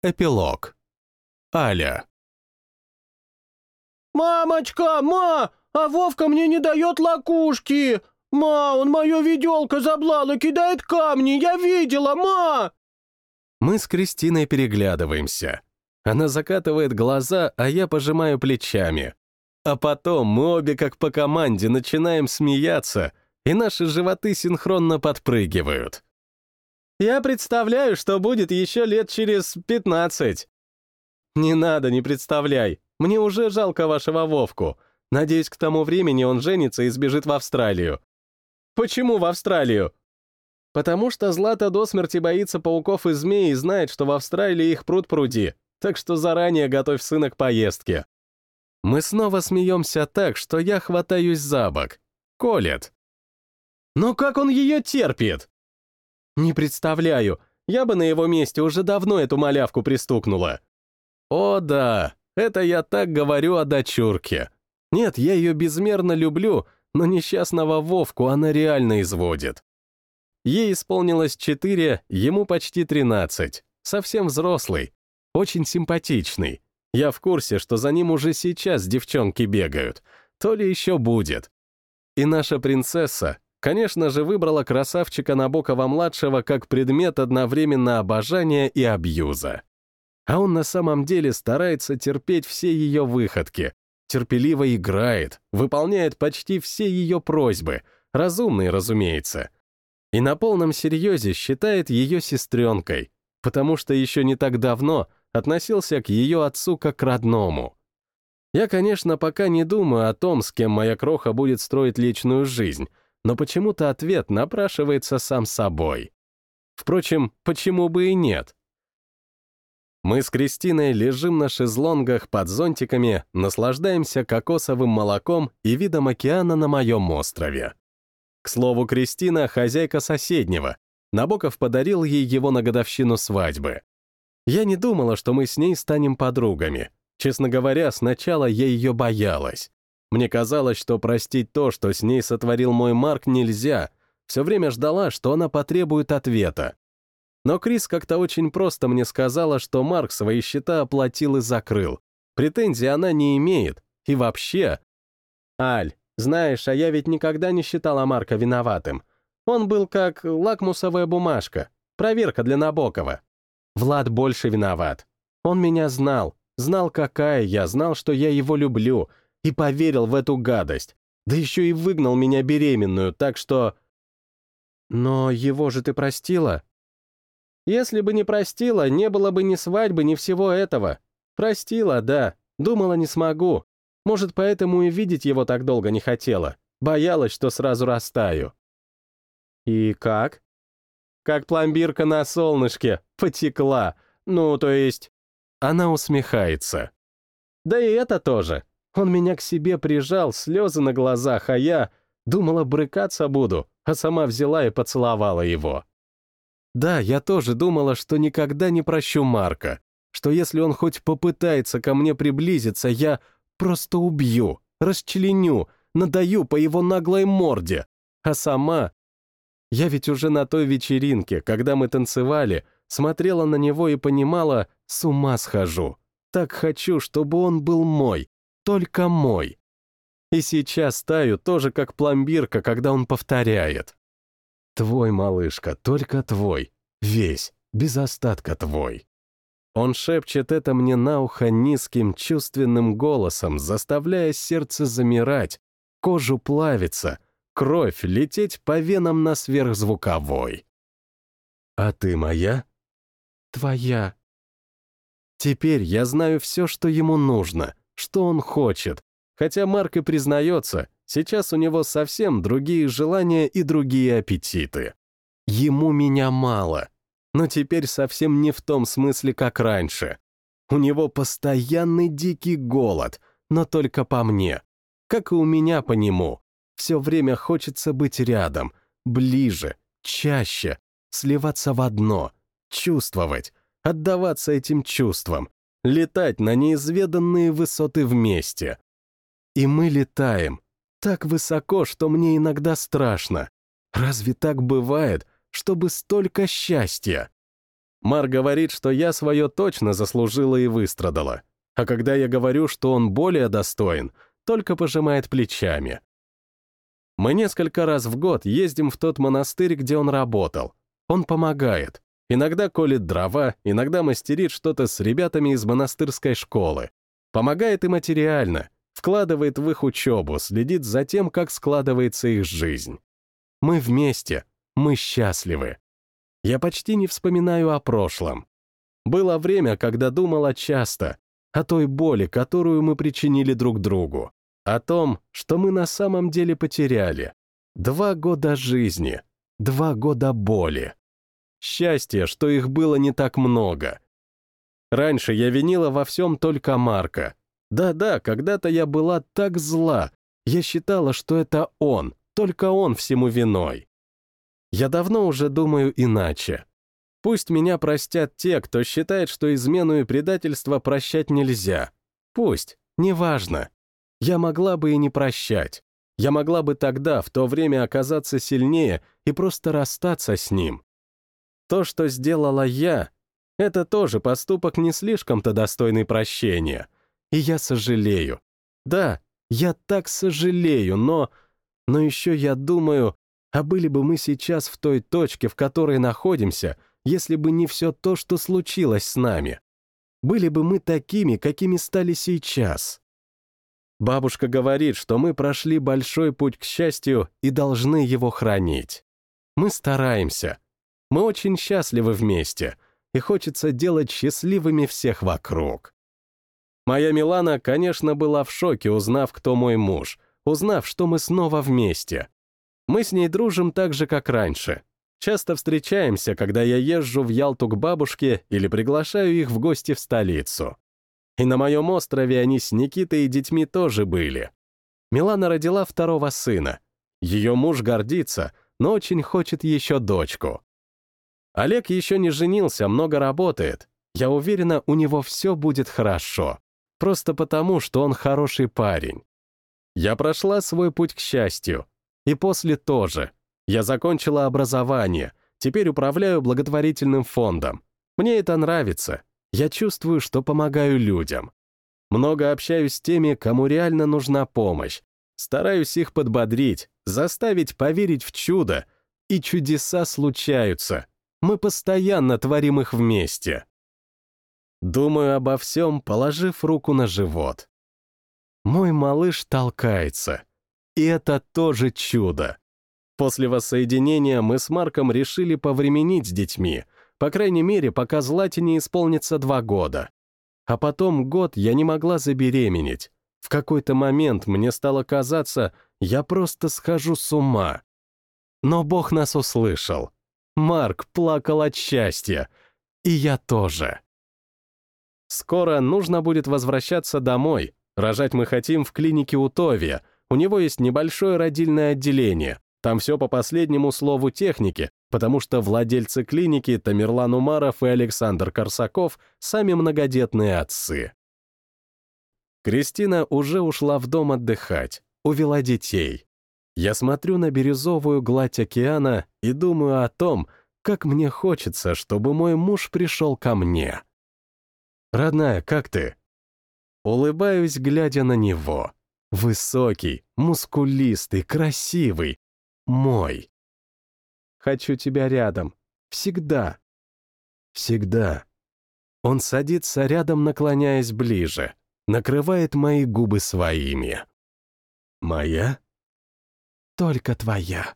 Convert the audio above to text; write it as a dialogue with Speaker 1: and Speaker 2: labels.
Speaker 1: Эпилог. Аля.
Speaker 2: «Мамочка, ма! А Вовка мне не дает лакушки! Ма, он мое виделко заблал и кидает камни, я видела, ма!»
Speaker 1: Мы с Кристиной переглядываемся. Она закатывает глаза, а я пожимаю плечами. А потом мы обе как по команде начинаем смеяться, и наши животы синхронно подпрыгивают. Я представляю, что будет еще лет через пятнадцать. Не надо, не представляй. Мне уже жалко вашего Вовку. Надеюсь, к тому времени он женится и сбежит в Австралию. Почему в Австралию? Потому что Злата до смерти боится пауков и змей и знает, что в Австралии их пруд пруди, так что заранее готовь сына к поездке. Мы снова смеемся так, что я хватаюсь за бок. Колет. Но как он ее терпит? Не представляю, я бы на его месте уже давно эту малявку пристукнула. О да, это я так говорю о дочурке. Нет, я ее безмерно люблю, но несчастного Вовку она реально изводит. Ей исполнилось четыре, ему почти тринадцать. Совсем взрослый, очень симпатичный. Я в курсе, что за ним уже сейчас девчонки бегают. То ли еще будет. И наша принцесса Конечно же, выбрала красавчика Набокова-младшего как предмет одновременно обожания и абьюза. А он на самом деле старается терпеть все ее выходки, терпеливо играет, выполняет почти все ее просьбы, разумные, разумеется. И на полном серьезе считает ее сестренкой, потому что еще не так давно относился к ее отцу как к родному. Я, конечно, пока не думаю о том, с кем моя кроха будет строить личную жизнь, но почему-то ответ напрашивается сам собой. Впрочем, почему бы и нет? Мы с Кристиной лежим на шезлонгах под зонтиками, наслаждаемся кокосовым молоком и видом океана на моем острове. К слову, Кристина — хозяйка соседнего. Набоков подарил ей его на годовщину свадьбы. Я не думала, что мы с ней станем подругами. Честно говоря, сначала я ее боялась. Мне казалось, что простить то, что с ней сотворил мой Марк, нельзя. Все время ждала, что она потребует ответа. Но Крис как-то очень просто мне сказала, что Марк свои счета оплатил и закрыл. Претензий она не имеет. И вообще... Аль, знаешь, а я ведь никогда не считала Марка виноватым. Он был как лакмусовая бумажка, проверка для Набокова. Влад больше виноват. Он меня знал, знал, какая я, знал, что я его люблю, и поверил в эту гадость. Да еще и выгнал меня беременную, так что... Но его же ты простила? Если бы не простила, не было бы ни свадьбы, ни всего этого. Простила, да. Думала, не смогу. Может, поэтому и видеть его так долго не хотела. Боялась, что сразу растаю. И как? Как пломбирка на солнышке. Потекла. Ну, то есть... Она усмехается. Да и это тоже. Он меня к себе прижал, слезы на глазах, а я думала, брыкаться буду, а сама взяла и поцеловала его. Да, я тоже думала, что никогда не прощу Марка, что если он хоть попытается ко мне приблизиться, я просто убью, расчленю, надаю по его наглой морде, а сама... Я ведь уже на той вечеринке, когда мы танцевали, смотрела на него и понимала, с ума схожу. Так хочу, чтобы он был мой, только мой. И сейчас таю тоже как пломбирка, когда он повторяет. Твой, малышка, только твой, весь, без остатка твой. Он шепчет это мне на ухо низким чувственным голосом, заставляя сердце замирать, кожу плавиться, кровь лететь по венам на сверхзвуковой. «А ты моя?» «Твоя». Теперь я знаю все, что ему нужно, что он хочет, хотя Марк и признается, сейчас у него совсем другие желания и другие аппетиты. Ему меня мало, но теперь совсем не в том смысле, как раньше. У него постоянный дикий голод, но только по мне, как и у меня по нему. Все время хочется быть рядом, ближе, чаще, сливаться в одно, чувствовать, отдаваться этим чувствам, летать на неизведанные высоты вместе. И мы летаем. Так высоко, что мне иногда страшно. Разве так бывает, чтобы столько счастья? Мар говорит, что я свое точно заслужила и выстрадала. А когда я говорю, что он более достоин, только пожимает плечами. Мы несколько раз в год ездим в тот монастырь, где он работал. Он помогает. Иногда колет дрова, иногда мастерит что-то с ребятами из монастырской школы. Помогает и материально, вкладывает в их учебу, следит за тем, как складывается их жизнь. Мы вместе, мы счастливы. Я почти не вспоминаю о прошлом. Было время, когда думала часто о той боли, которую мы причинили друг другу, о том, что мы на самом деле потеряли. Два года жизни, два года боли. Счастье, что их было не так много. Раньше я винила во всем только Марка. Да-да, когда-то я была так зла. Я считала, что это он, только он всему виной. Я давно уже думаю иначе. Пусть меня простят те, кто считает, что измену и предательство прощать нельзя. Пусть, неважно. Я могла бы и не прощать. Я могла бы тогда, в то время, оказаться сильнее и просто расстаться с ним. То, что сделала я, это тоже поступок не слишком-то достойный прощения. И я сожалею. Да, я так сожалею, но... Но еще я думаю, а были бы мы сейчас в той точке, в которой находимся, если бы не все то, что случилось с нами? Были бы мы такими, какими стали сейчас? Бабушка говорит, что мы прошли большой путь к счастью и должны его хранить. Мы стараемся, мы очень счастливы вместе, и хочется делать счастливыми всех вокруг. Моя Милана, конечно, была в шоке, узнав, кто мой муж, узнав, что мы снова вместе. Мы с ней дружим так же, как раньше. Часто встречаемся, когда я езжу в Ялту к бабушке или приглашаю их в гости в столицу. И на моем острове они с Никитой и детьми тоже были. Милана родила второго сына. Ее муж гордится, но очень хочет еще дочку. Олег еще не женился, много работает. Я уверена, у него все будет хорошо. Просто потому, что он хороший парень. Я прошла свой путь к счастью. И после тоже. Я закончила образование. Теперь управляю благотворительным фондом. Мне это нравится. Я чувствую, что помогаю людям. Много общаюсь с теми, кому реально нужна помощь. Стараюсь их подбодрить, заставить поверить в чудо. И чудеса случаются. Мы постоянно творим их вместе. Думаю обо всем, положив руку на живот. Мой малыш толкается. И это тоже чудо. После воссоединения мы с Марком решили повременить с детьми, по крайней мере, пока Злате не исполнится два года. А потом год я не могла забеременеть. В какой-то момент мне стало казаться, я просто схожу с ума. Но Бог нас услышал. Марк плакал от счастья. И я тоже. Скоро нужно будет возвращаться домой. Рожать мы хотим в клинике Утовия. У него есть небольшое родильное отделение. Там все по последнему слову техники, потому что владельцы клиники Тамерлан Умаров и Александр Корсаков сами многодетные отцы. Кристина уже ушла в дом отдыхать, увела детей. Я смотрю на бирюзовую гладь океана и думаю о том, как мне хочется, чтобы мой муж пришел ко мне. «Родная, как ты?» Улыбаюсь, глядя на него. Высокий, мускулистый, красивый. Мой. Хочу тебя рядом. Всегда. Всегда. Он садится рядом, наклоняясь ближе, накрывает мои губы своими. Моя? только твоя.